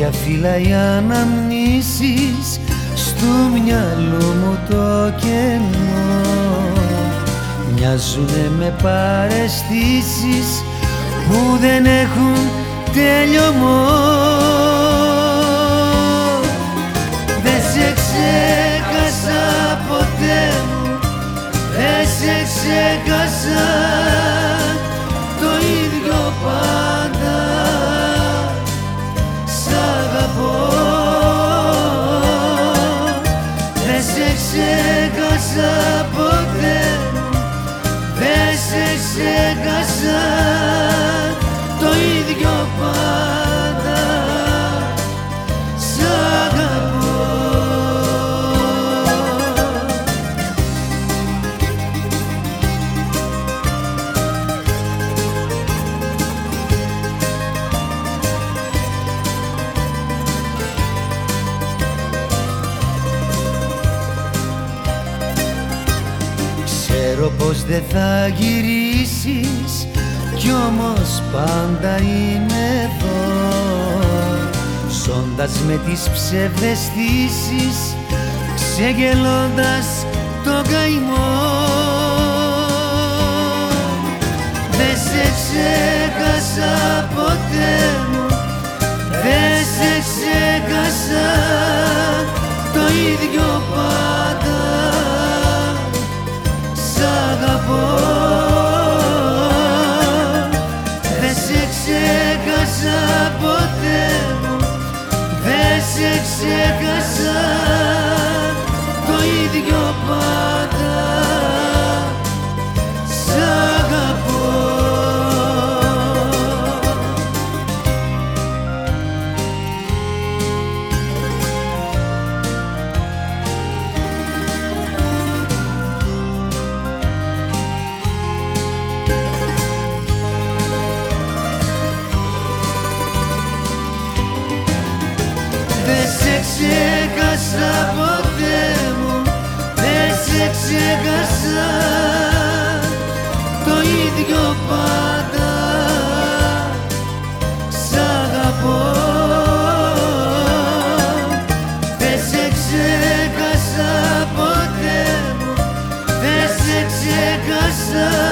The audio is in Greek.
Χίλια φύλλα οι αναμνήσεις στο μυαλό μου το κενό. Μοιάζουνε με παρεστήσεις που δεν έχουν τέλειωμό Δεν σε ξέχασα ποτέ. Μου, δεν σε ξέχασα ξέχασα ποτέ. Μου, δεν σε ξέχασα Ξέρω πως δεν θα γυρίσεις κι όμως πάντα είμαι εδώ. Ζώντας με τις ψευδεστήσεις ξεγελώντας το καημό. Δεν σε ξέχασα ποτέ μου δεν σε ξέχασα το ίδιο ξέχασα το ίδιο πάντα ξέχασα ποτέ μου Δεν σε ξέχασα. Το ίδιο πάντα Σ' αγαπώ. Δεν σε ξέχασα ποτέ μου Δεν σε ξέχασα.